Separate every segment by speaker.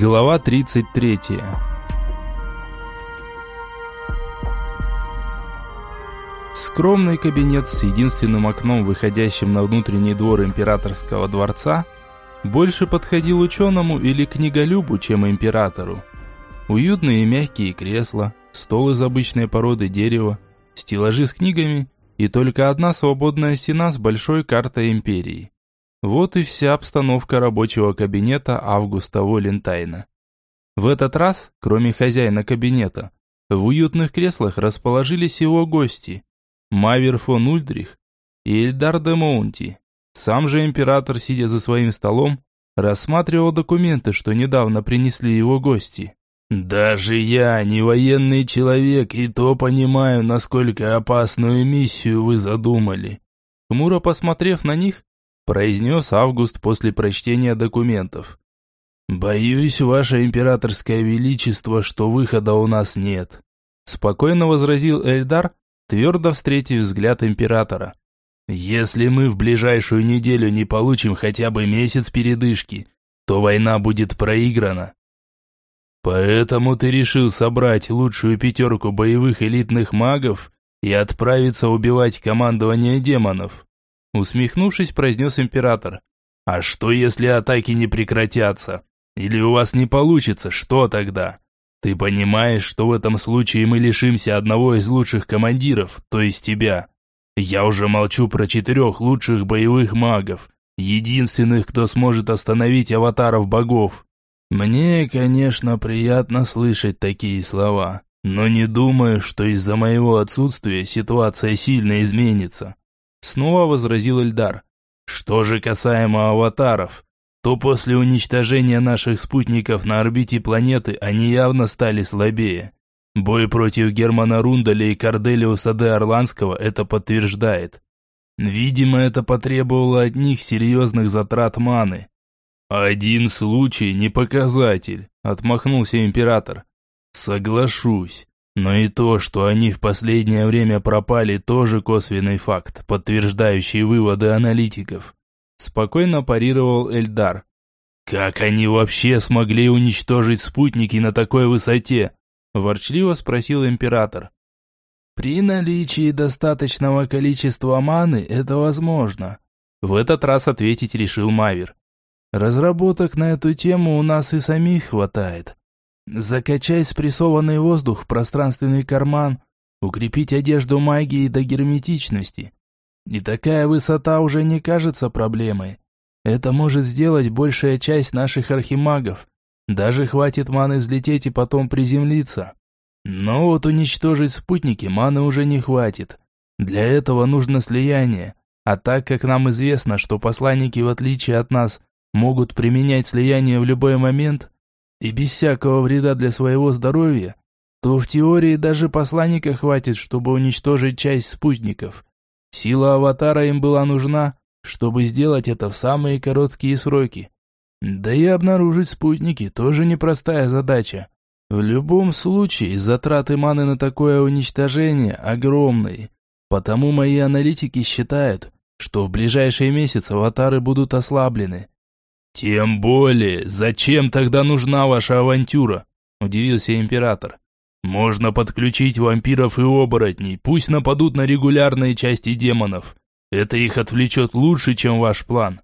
Speaker 1: Глава 33. Скромный кабинет с единственным окном, выходящим на внутренний двор императорского дворца, больше подходил ученому или книголюбу, чем императору. Уютные мягкие кресла, стол из обычной породы дерева, стеллажи с книгами и только одна свободная стена с большой картой империи. Вот и вся обстановка рабочего кабинета Августа Волентайна. В этот раз, кроме хозяина кабинета, в уютных креслах расположились его гости – Мавер фон Ульдрих и Эльдар де Моунти. Сам же император, сидя за своим столом, рассматривал документы, что недавно принесли его гости. «Даже я, не военный человек, и то понимаю, насколько опасную миссию вы задумали». Хмуро посмотрев на них, произнес Август после прочтения документов. «Боюсь, ваше императорское величество, что выхода у нас нет», спокойно возразил Эльдар, твердо встретив взгляд императора. «Если мы в ближайшую неделю не получим хотя бы месяц передышки, то война будет проиграна». «Поэтому ты решил собрать лучшую пятерку боевых элитных магов и отправиться убивать командование демонов?» Усмехнувшись, произнес император. «А что, если атаки не прекратятся? Или у вас не получится, что тогда? Ты понимаешь, что в этом случае мы лишимся одного из лучших командиров, то есть тебя. Я уже молчу про четырех лучших боевых магов, единственных, кто сможет остановить аватаров богов. Мне, конечно, приятно слышать такие слова, но не думаю, что из-за моего отсутствия ситуация сильно изменится. Снова возразил Эльдар. Что же касаемо аватаров, то после уничтожения наших спутников на орбите планеты они явно стали слабее. Бой против Германа Рундаля и Корделиуса де Орландского это подтверждает. Видимо, это потребовало от них серьезных затрат маны. «Один случай не показатель», – отмахнулся император. «Соглашусь. Но и то, что они в последнее время пропали, тоже косвенный факт, подтверждающий выводы аналитиков. Спокойно парировал Эльдар. «Как они вообще смогли уничтожить спутники на такой высоте?» Ворчливо спросил император. «При наличии достаточного количества маны это возможно», в этот раз ответить решил Мавер. «Разработок на эту тему у нас и самих хватает. Закачать спрессованный воздух в пространственный карман, укрепить одежду магией до герметичности. И такая высота уже не кажется проблемой. Это может сделать большая часть наших архимагов. Даже хватит маны взлететь и потом приземлиться. Но вот уничтожить спутники маны уже не хватит. Для этого нужно слияние. А так как нам известно, что посланники, в отличие от нас, могут применять слияние в любой момент, и без всякого вреда для своего здоровья, то в теории даже посланника хватит, чтобы уничтожить часть спутников. Сила аватара им была нужна, чтобы сделать это в самые короткие сроки. Да и обнаружить спутники тоже непростая задача. В любом случае, затраты маны на такое уничтожение огромные. Потому мои аналитики считают, что в ближайшие месяцы аватары будут ослаблены, «Тем более, зачем тогда нужна ваша авантюра?» – удивился император. «Можно подключить вампиров и оборотней, пусть нападут на регулярные части демонов. Это их отвлечет лучше, чем ваш план».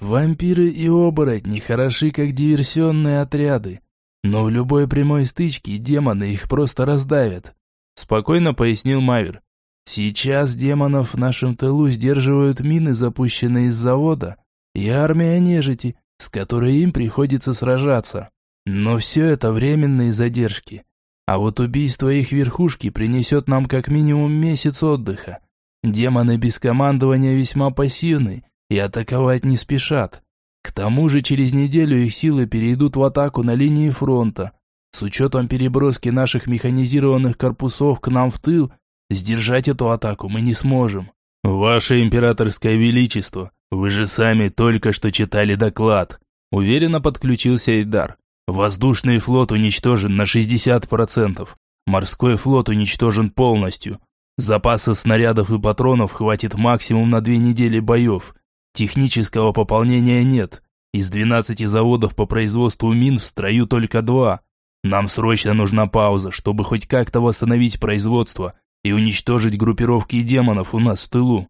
Speaker 1: «Вампиры и оборотни хороши как диверсионные отряды, но в любой прямой стычке демоны их просто раздавят», – спокойно пояснил Мавер. «Сейчас демонов в нашем тылу сдерживают мины, запущенные из завода» и армия нежити, с которой им приходится сражаться. Но все это временные задержки. А вот убийство их верхушки принесет нам как минимум месяц отдыха. Демоны без командования весьма пассивны и атаковать не спешат. К тому же через неделю их силы перейдут в атаку на линии фронта. С учетом переброски наших механизированных корпусов к нам в тыл, сдержать эту атаку мы не сможем. «Ваше императорское величество, вы же сами только что читали доклад», уверенно подключился Эйдар. «Воздушный флот уничтожен на 60%, морской флот уничтожен полностью. Запасов снарядов и патронов хватит максимум на две недели боев. Технического пополнения нет, Из 12 заводов по производству мин в строю только два. Нам срочно нужна пауза, чтобы хоть как-то восстановить производство и уничтожить группировки демонов у нас в тылу.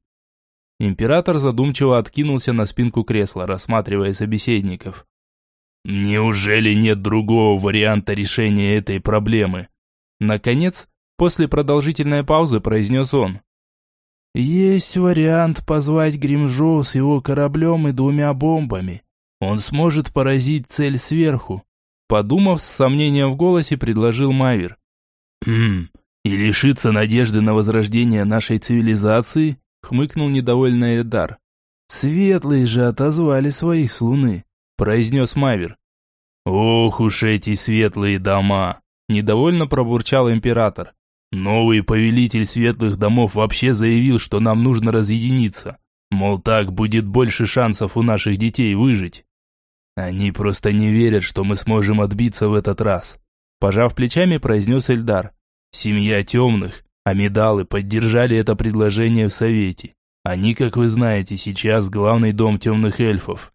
Speaker 1: Император задумчиво откинулся на спинку кресла, рассматривая собеседников. Неужели нет другого варианта решения этой проблемы? Наконец, после продолжительной паузы произнес он. Есть вариант позвать Гримжоу с его кораблем и двумя бомбами. Он сможет поразить цель сверху. Подумав, с сомнением в голосе предложил Мавер. «Хм, и лишиться надежды на возрождение нашей цивилизации?» Хмыкнул недовольный Эльдар. «Светлые же отозвали своих с луны», произнес Мавер. «Ох уж эти светлые дома!» недовольно пробурчал император. «Новый повелитель светлых домов вообще заявил, что нам нужно разъединиться. Мол, так будет больше шансов у наших детей выжить». Они просто не верят, что мы сможем отбиться в этот раз. Пожав плечами, произнес Эльдар. Семья темных, амидалы поддержали это предложение в Совете. Они, как вы знаете, сейчас главный дом темных эльфов.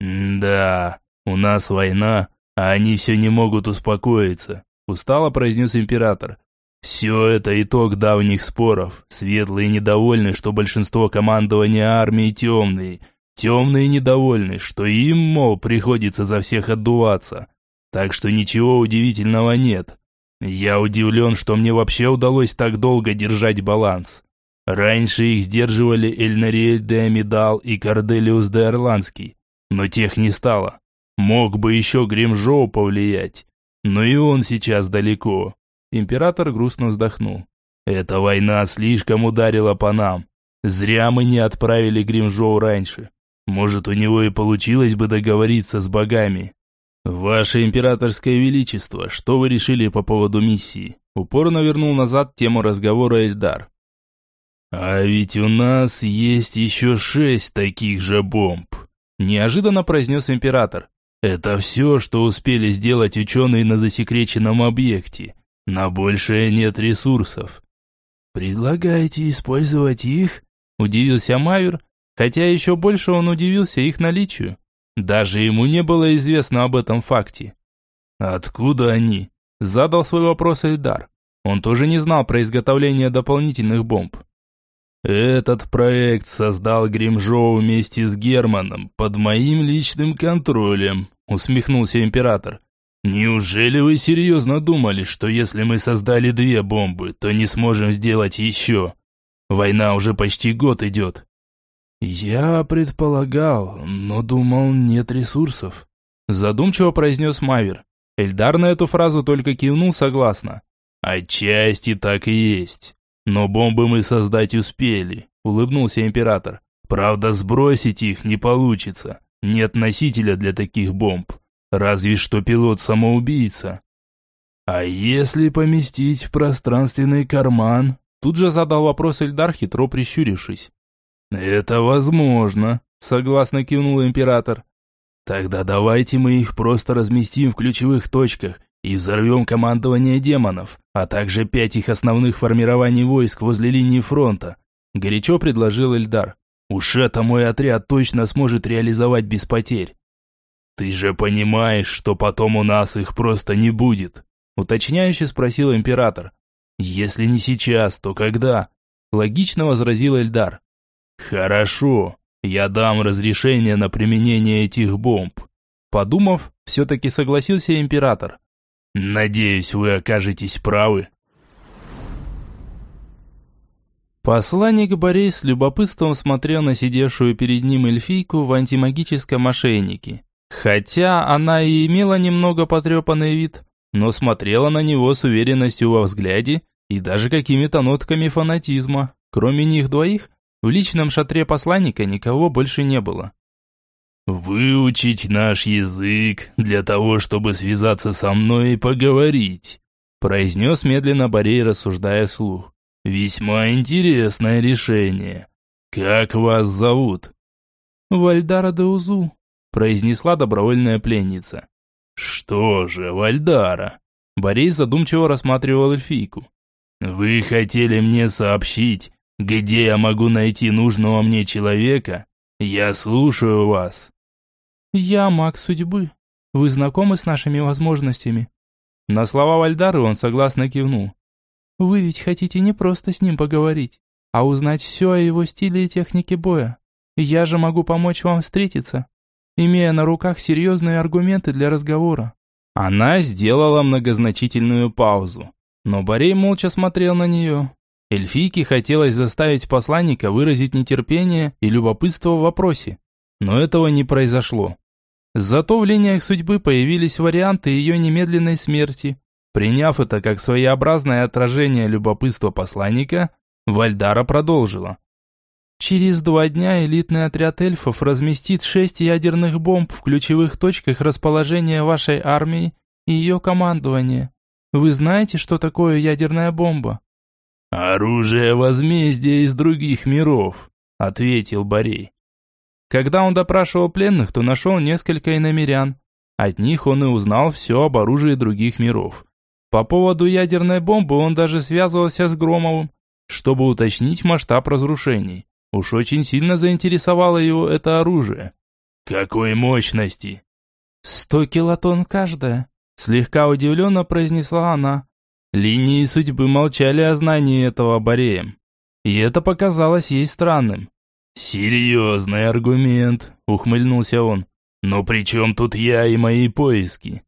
Speaker 1: да, у нас война, а они все не могут успокоиться, устало произнес император. Все это итог давних споров. Светлые недовольны, что большинство командования армии темные – Темные недовольны, что им, мол, приходится за всех отдуваться. Так что ничего удивительного нет. Я удивлен, что мне вообще удалось так долго держать баланс. Раньше их сдерживали Эльнариэль де Амидал и Корделиус де Орландский, но тех не стало. Мог бы еще Гримжоу повлиять, но и он сейчас далеко. Император грустно вздохнул. Эта война слишком ударила по нам. Зря мы не отправили Гримжоу раньше. Может, у него и получилось бы договориться с богами. Ваше императорское величество, что вы решили по поводу миссии? Упорно вернул назад тему разговора Эльдар. А ведь у нас есть еще шесть таких же бомб. Неожиданно произнес император. Это все, что успели сделать ученые на засекреченном объекте. На большее нет ресурсов. Предлагаете использовать их? Удивился Майер, Хотя еще больше он удивился их наличию. Даже ему не было известно об этом факте. «Откуда они?» – задал свой вопрос Эльдар. Он тоже не знал про изготовление дополнительных бомб. «Этот проект создал Гримжоу вместе с Германом под моим личным контролем», – усмехнулся император. «Неужели вы серьезно думали, что если мы создали две бомбы, то не сможем сделать еще? Война уже почти год идет. «Я предполагал, но думал, нет ресурсов», задумчиво произнес Мавер. Эльдар на эту фразу только кивнул согласно. «Отчасти так и есть. Но бомбы мы создать успели», улыбнулся император. «Правда, сбросить их не получится. Нет носителя для таких бомб. Разве что пилот-самоубийца». «А если поместить в пространственный карман?» Тут же задал вопрос Эльдар, хитро прищурившись. «Это возможно», — согласно кивнул император. «Тогда давайте мы их просто разместим в ключевых точках и взорвем командование демонов, а также пять их основных формирований войск возле линии фронта», — горячо предложил Эльдар. «Уж это мой отряд точно сможет реализовать без потерь». «Ты же понимаешь, что потом у нас их просто не будет», — уточняюще спросил император. «Если не сейчас, то когда?» — логично возразил Эльдар. «Хорошо, я дам разрешение на применение этих бомб». Подумав, все-таки согласился император. «Надеюсь, вы окажетесь правы». Посланник Борей с любопытством смотрел на сидевшую перед ним эльфийку в антимагическом ошейнике. Хотя она и имела немного потрепанный вид, но смотрела на него с уверенностью во взгляде и даже какими-то нотками фанатизма. Кроме них двоих, в личном шатре посланника никого больше не было. «Выучить наш язык для того, чтобы связаться со мной и поговорить», произнес медленно Борей, рассуждая вслух. «Весьма интересное решение. Как вас зовут?» «Вальдара Деузу», произнесла добровольная пленница. «Что же, Вальдара?» Борей задумчиво рассматривал эльфийку. «Вы хотели мне сообщить, где я могу найти нужного мне человека? Я слушаю вас». «Я маг судьбы. Вы знакомы с нашими возможностями?» На слова Вальдары он согласно кивнул. «Вы ведь хотите не просто с ним поговорить, а узнать все о его стиле и технике боя. Я же могу помочь вам встретиться, имея на руках серьезные аргументы для разговора». Она сделала многозначительную паузу, но Борей молча смотрел на нее. Эльфийке хотелось заставить посланника выразить нетерпение и любопытство в вопросе, но этого не произошло. Зато в линиях судьбы появились варианты ее немедленной смерти. Приняв это как своеобразное отражение любопытства посланника, Вальдара продолжила. Через два дня элитный отряд эльфов разместит шесть ядерных бомб в ключевых точках расположения вашей армии и ее командования. Вы знаете, что такое ядерная бомба?
Speaker 2: «Оружие возмездия из других миров», — ответил Борей.
Speaker 1: Когда он допрашивал пленных, то нашел несколько иномерян. От них он и узнал все об оружии других миров. По поводу ядерной бомбы он даже связывался с Громовым, чтобы уточнить масштаб разрушений. Уж очень сильно заинтересовало его это оружие.
Speaker 2: «Какой мощности?»
Speaker 1: «Сто килотонн каждая», – слегка удивленно произнесла она. Линии судьбы молчали о знании этого Бореем. И это показалось ей странным.
Speaker 2: «Серьезный аргумент», – ухмыльнулся он. «Но при чем тут я и мои поиски?»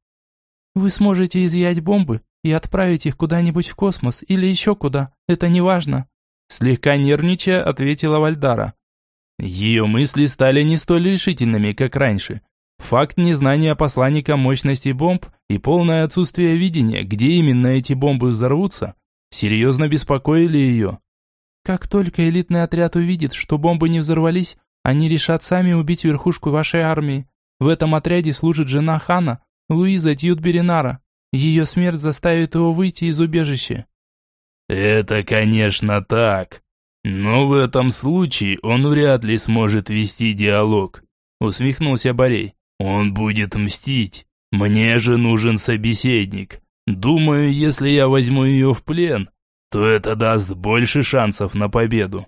Speaker 1: «Вы сможете изъять бомбы и отправить их куда-нибудь в космос или еще куда, это не важно. Слегка нервничая, ответила Вальдара. Ее мысли стали не столь решительными, как раньше. Факт незнания посланника мощности бомб и полное отсутствие видения, где именно эти бомбы взорвутся, серьезно беспокоили ее. Как только элитный отряд увидит, что бомбы не взорвались, они решат сами убить верхушку вашей армии. В этом отряде служит жена хана, Луиза Тьютберинара. Ее смерть заставит его выйти из убежища.
Speaker 2: «Это, конечно, так. Но в этом случае он вряд ли сможет вести диалог», усмехнулся Борей. «Он будет мстить. Мне же нужен собеседник. Думаю, если я возьму ее в плен, то это даст больше шансов на победу».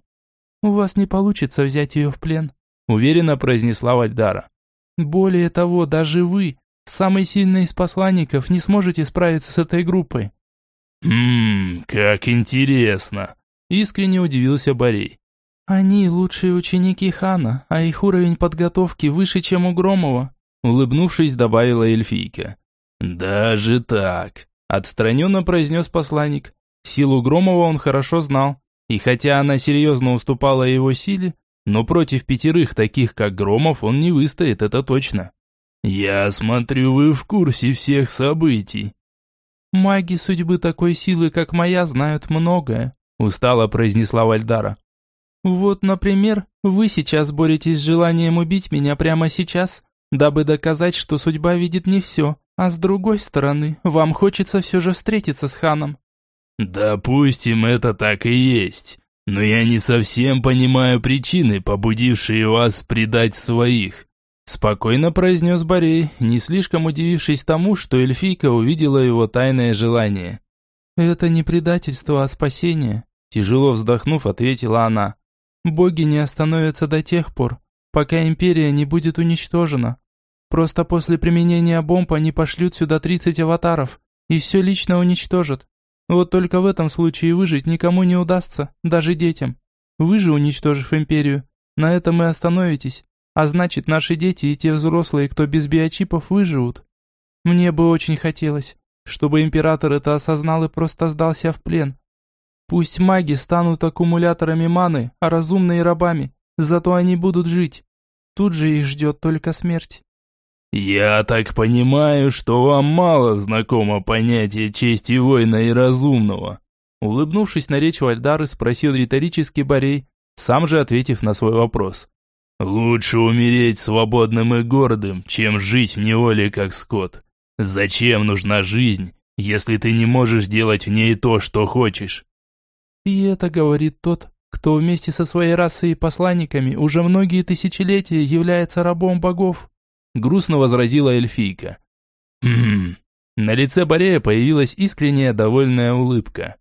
Speaker 1: «У вас не получится взять ее в плен», уверенно произнесла Вальдара. «Более того, даже вы, самый сильный из посланников, не сможете справиться с этой группой.
Speaker 2: «Ммм, как интересно!» – искренне удивился Борей.
Speaker 1: «Они лучшие ученики Хана, а их уровень подготовки выше, чем у Громова», – улыбнувшись, добавила эльфийка.
Speaker 2: «Даже так», –
Speaker 1: отстраненно произнес посланник. Силу Громова он хорошо знал, и хотя она серьезно уступала его силе, но против пятерых таких, как Громов, он не выстоит, это точно.
Speaker 2: «Я смотрю, вы в курсе всех событий»,
Speaker 1: «Маги судьбы такой силы, как моя, знают многое», устало произнесла Вальдара. «Вот, например, вы сейчас боретесь с желанием убить меня прямо сейчас, дабы доказать, что судьба видит не все, а с другой стороны, вам хочется все же встретиться с ханом».
Speaker 2: «Допустим, это так и есть, но я не совсем понимаю причины, побудившие вас предать своих.
Speaker 1: Спокойно произнес Борей, не слишком удивившись тому, что эльфийка увидела его тайное желание. «Это не предательство, а спасение», – тяжело вздохнув, ответила она. «Боги не остановятся до тех пор, пока империя не будет уничтожена. Просто после применения бомб они пошлют сюда 30 аватаров и все лично уничтожат. Вот только в этом случае выжить никому не удастся, даже детям. Вы же, уничтожив империю, на этом и остановитесь, а значит, наши дети и те взрослые, кто без биочипов, выживут. Мне бы очень хотелось, чтобы император это осознал и просто сдался в плен. Пусть маги станут аккумуляторами маны, а разумные рабами, зато они будут жить. Тут же их ждет только смерть.
Speaker 2: «Я так понимаю, что вам мало знакомо понятие чести воина и разумного»,
Speaker 1: улыбнувшись на речь Вальдары, спросил риторический Борей, сам же ответив на свой вопрос.
Speaker 2: Лучше умереть свободным и гордым, чем жить в неволе как скот. Зачем нужна жизнь, если ты не можешь делать в ней то, что хочешь?
Speaker 1: И это говорит тот, кто вместе со своей расой и посланниками уже многие тысячелетия является рабом богов. Грустно возразила эльфийка.
Speaker 2: Хм.
Speaker 1: На лице Борея появилась искренняя довольная улыбка.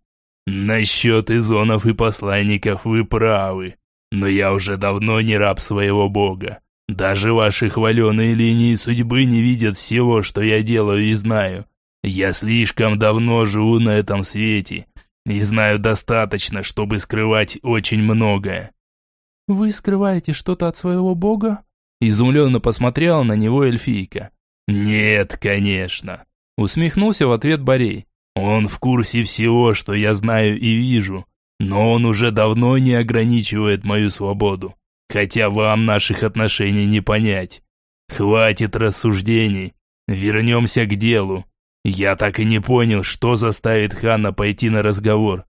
Speaker 2: Насчет изонов и посланников вы правы. Но я уже давно не раб своего бога. Даже ваши хваленые линии судьбы не видят всего, что я делаю и знаю. Я слишком давно живу на этом свете и знаю достаточно, чтобы скрывать очень многое».
Speaker 1: «Вы скрываете что-то от своего бога?» Изумленно посмотрела на него эльфийка.
Speaker 2: «Нет, конечно», — усмехнулся в ответ Борей. «Он в курсе всего, что я знаю и вижу, но он уже давно не ограничивает мою свободу, хотя вам наших отношений не понять. Хватит рассуждений, вернемся к делу. Я так и не понял, что заставит Хана пойти на разговор».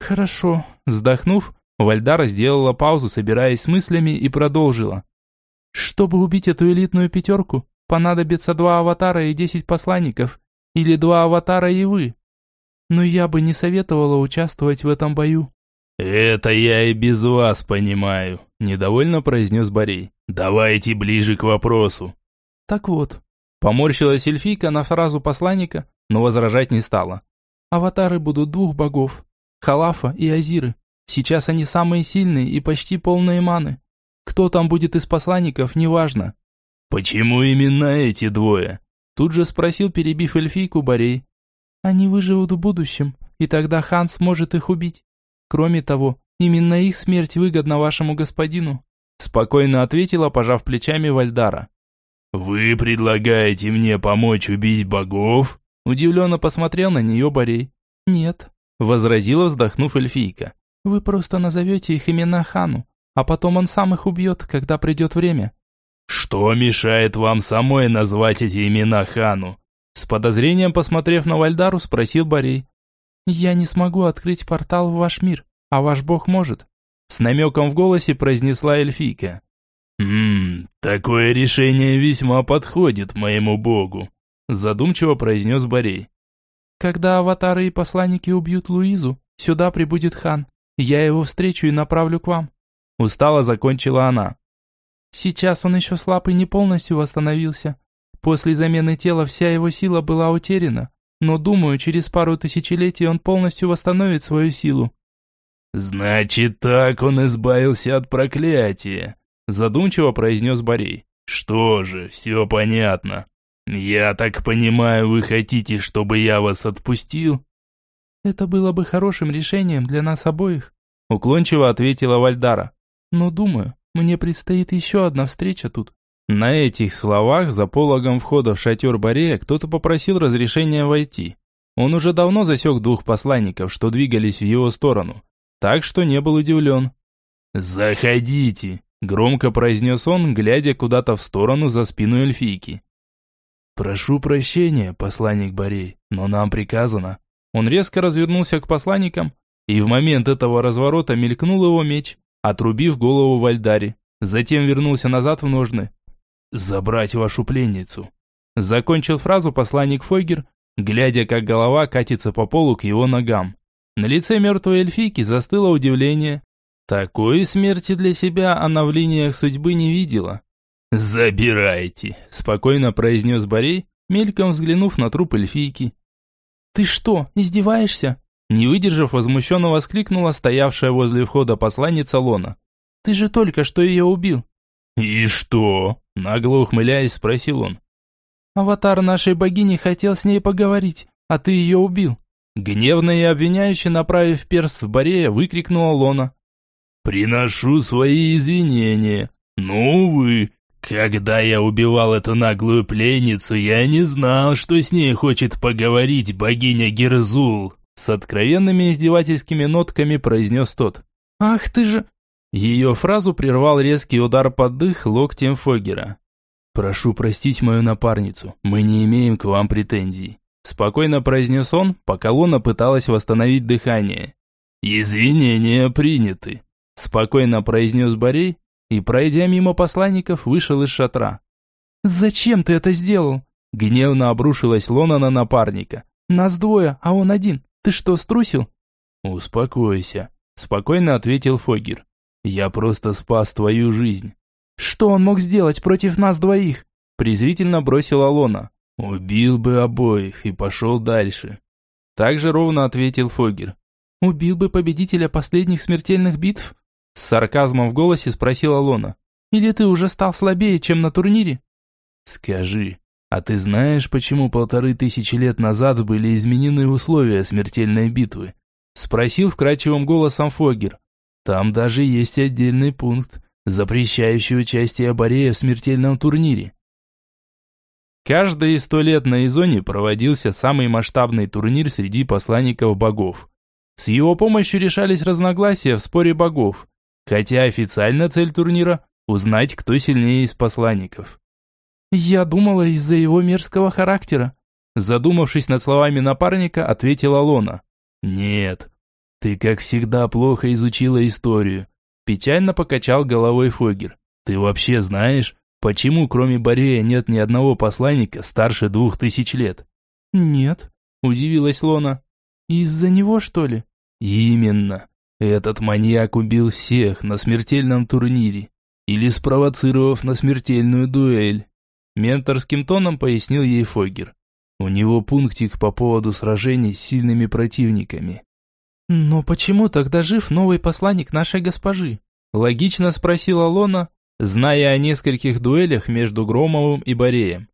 Speaker 1: «Хорошо», — вздохнув, Вальдара сделала паузу, собираясь с мыслями, и продолжила. «Чтобы убить эту элитную пятерку, понадобится два аватара и десять посланников, или два аватара и вы. Но я бы не советовала участвовать в этом бою».
Speaker 2: «Это я и без вас понимаю», – недовольно произнес Борей. «Давайте ближе к вопросу».
Speaker 1: «Так вот», – поморщилась эльфийка на фразу посланника, но возражать не стала. «Аватары будут двух богов – Халафа и Азиры. Сейчас они самые сильные и почти полные маны. Кто там будет из посланников, неважно.
Speaker 2: «Почему именно эти двое?»
Speaker 1: Тут же спросил, перебив эльфийку Борей. «Они выживут в будущем, и тогда хан сможет их убить. Кроме того, именно их смерть выгодна вашему господину», спокойно ответила, пожав плечами Вальдара.
Speaker 2: «Вы предлагаете мне помочь убить богов?»
Speaker 1: Удивленно посмотрел на нее Борей. «Нет», возразила, вздохнув эльфийка. Вы просто назовете их имена хану, а потом он сам их убьет, когда придет время».
Speaker 2: «Что мешает вам самой назвать эти имена хану?»
Speaker 1: С подозрением посмотрев на Вальдару, спросил Борей. «Я не смогу открыть портал в ваш мир, а ваш бог может». С намеком в голосе произнесла эльфийка.
Speaker 2: «Ммм, такое решение весьма подходит моему богу», задумчиво произнес Борей.
Speaker 1: «Когда аватары и посланники убьют Луизу, сюда прибудет хан. Я его встречу и направлю к вам». Устало закончила она. Сейчас он еще слаб и не полностью восстановился. После замены тела вся его сила была утеряна, но думаю, через пару тысячелетий он полностью восстановит свою силу.
Speaker 2: «Значит, так он избавился от проклятия», задумчиво произнес Борей. «Что же, все понятно. Я так понимаю, вы хотите, чтобы я вас отпустил?»
Speaker 1: «Это было бы хорошим решением для нас обоих», уклончиво ответила Вальдара. «Но думаю, мне предстоит еще одна встреча тут». На этих словах за пологом входа в шатер Борея кто-то попросил разрешения войти. Он уже давно засек двух посланников, что двигались в его сторону, так что не был удивлен.
Speaker 2: «Заходите», – громко произнес он, глядя куда-то в сторону за спину эльфийки.
Speaker 1: «Прошу прощения, посланник Борей, но нам приказано». Он резко развернулся к посланникам, и в момент этого разворота мелькнул его меч, отрубив голову Вальдари. Затем вернулся назад в ножны. «Забрать вашу пленницу». Закончил фразу посланник Фойгер, глядя, как голова катится по полу к его ногам. На лице мертвой эльфийки застыло удивление. Такой смерти для себя она в линиях судьбы не видела.
Speaker 2: «Забирайте», – спокойно произнес Борей, мельком взглянув на труп эльфийки.
Speaker 1: «Ты что, издеваешься?» Не выдержав, возмущенно воскликнула стоявшая возле входа посланница Лона. «Ты же только что ее убил!»
Speaker 2: «И что?» – нагло ухмыляясь, спросил он.
Speaker 1: «Аватар нашей богини хотел с ней поговорить, а ты ее убил!»
Speaker 2: Гневно и обвиняюще направив перст в Борея, выкрикнула Лона. «Приношу свои извинения, но, увы, когда я убивал эту наглую пленницу, я не знал, что с ней хочет поговорить богиня Герзул. С откровенными издевательскими нотками произнес тот.
Speaker 1: «Ах ты же...»
Speaker 2: Ее фразу прервал резкий удар под дых локтем Фогера.
Speaker 1: «Прошу простить мою напарницу, мы не имеем к вам претензий», спокойно произнес он, пока Лона пыталась восстановить дыхание.
Speaker 2: «Извинения приняты», спокойно произнес Борей, и, пройдя мимо посланников, вышел из шатра.
Speaker 1: «Зачем ты это сделал?»
Speaker 2: Гневно обрушилась Лона на напарника.
Speaker 1: «Нас двое, а он один. Ты что, струсил?»
Speaker 2: «Успокойся», – спокойно ответил Фогер. «Я просто спас твою жизнь».
Speaker 1: «Что он мог сделать против нас двоих?» – презрительно бросила Лона.
Speaker 2: «Убил бы обоих и пошел дальше».
Speaker 1: Так же ровно ответил Фогер. «Убил бы победителя последних смертельных битв?» С сарказмом в голосе спросила Лона. Или ты уже стал слабее, чем на турнире?»
Speaker 2: «Скажи, а ты знаешь, почему полторы тысячи лет назад были изменены условия смертельной битвы?» Спросил вкрадчивым голосом Фогер. «Там даже есть отдельный пункт, запрещающий участие Борея в смертельном турнире.
Speaker 1: Каждые сто лет на Изоне проводился самый масштабный турнир среди посланников богов. С его помощью решались разногласия в споре богов, хотя официально цель турнира – узнать, кто сильнее из посланников. «Я думала из-за его мерзкого характера», задумавшись над словами напарника, ответила Лона.
Speaker 2: «Нет, ты, как всегда, плохо изучила историю», печально покачал головой Фогер. «Ты вообще знаешь, Почему, кроме Борея, нет ни одного посланника старше двух тысяч лет?
Speaker 1: Нет, удивилась Лона. Из-за него, что ли?
Speaker 2: Именно. Этот маньяк убил всех на смертельном турнире. Или спровоцировав на смертельную дуэль. Менторским тоном пояснил ей Фогер. У него пунктик по поводу сражений с сильными противниками.
Speaker 1: «Но почему тогда жив новый посланник нашей госпожи?» Логично спросила Лона, зная о нескольких дуэлях между Громовым и Бореем.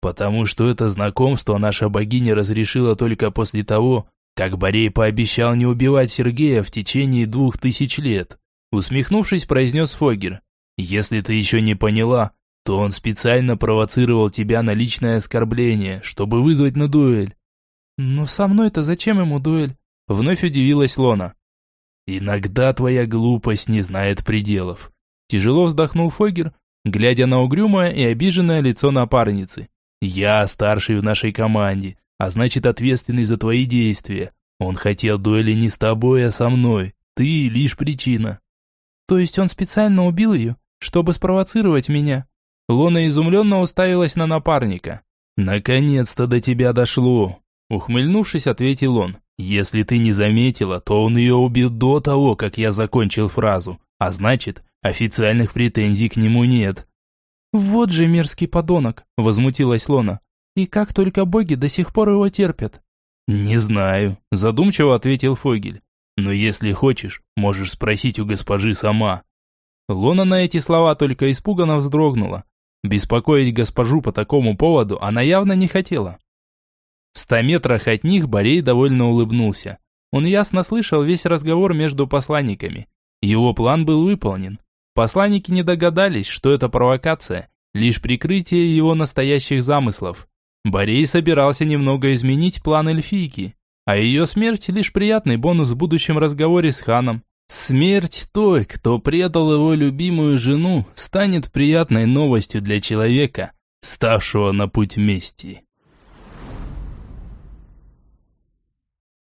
Speaker 2: Потому что это знакомство наша богиня разрешила только после того, как Борей пообещал не убивать Сергея в течение двух тысяч лет. Усмехнувшись, произнес Фогер. Если ты еще не поняла, то он специально провоцировал тебя на личное оскорбление, чтобы вызвать на дуэль.
Speaker 1: Но со мной-то зачем ему дуэль? Вновь удивилась Лона.
Speaker 2: Иногда твоя глупость не знает пределов. Тяжело вздохнул Фогер, глядя на угрюмое и обиженное лицо напарницы. «Я старший в нашей команде, а значит ответственный за твои действия. Он хотел дуэли не с тобой, а со мной. Ты лишь причина».
Speaker 1: «То есть он специально убил ее, чтобы спровоцировать меня?» Лона изумленно уставилась на напарника.
Speaker 2: «Наконец-то до тебя дошло!» Ухмыльнувшись, ответил он. «Если ты не заметила, то он ее убил до того, как я закончил фразу. А значит, Официальных претензий к нему нет.
Speaker 1: «Вот же мерзкий подонок!» – возмутилась Лона. «И как только боги до сих пор его терпят?»
Speaker 2: «Не знаю», – задумчиво ответил Фогель. «Но если хочешь, можешь спросить у госпожи сама».
Speaker 1: Лона на эти слова только испуганно вздрогнула. Беспокоить госпожу по такому поводу она явно не хотела. В ста метрах от них Борей довольно улыбнулся. Он ясно слышал весь разговор между посланниками. Его план был выполнен. Посланники не догадались, что это провокация, лишь прикрытие его настоящих замыслов. Борей собирался немного изменить план эльфийки, а ее смерть – лишь приятный бонус в будущем разговоре с ханом. Смерть той, кто предал его любимую жену, станет приятной новостью для человека, ставшего на путь мести.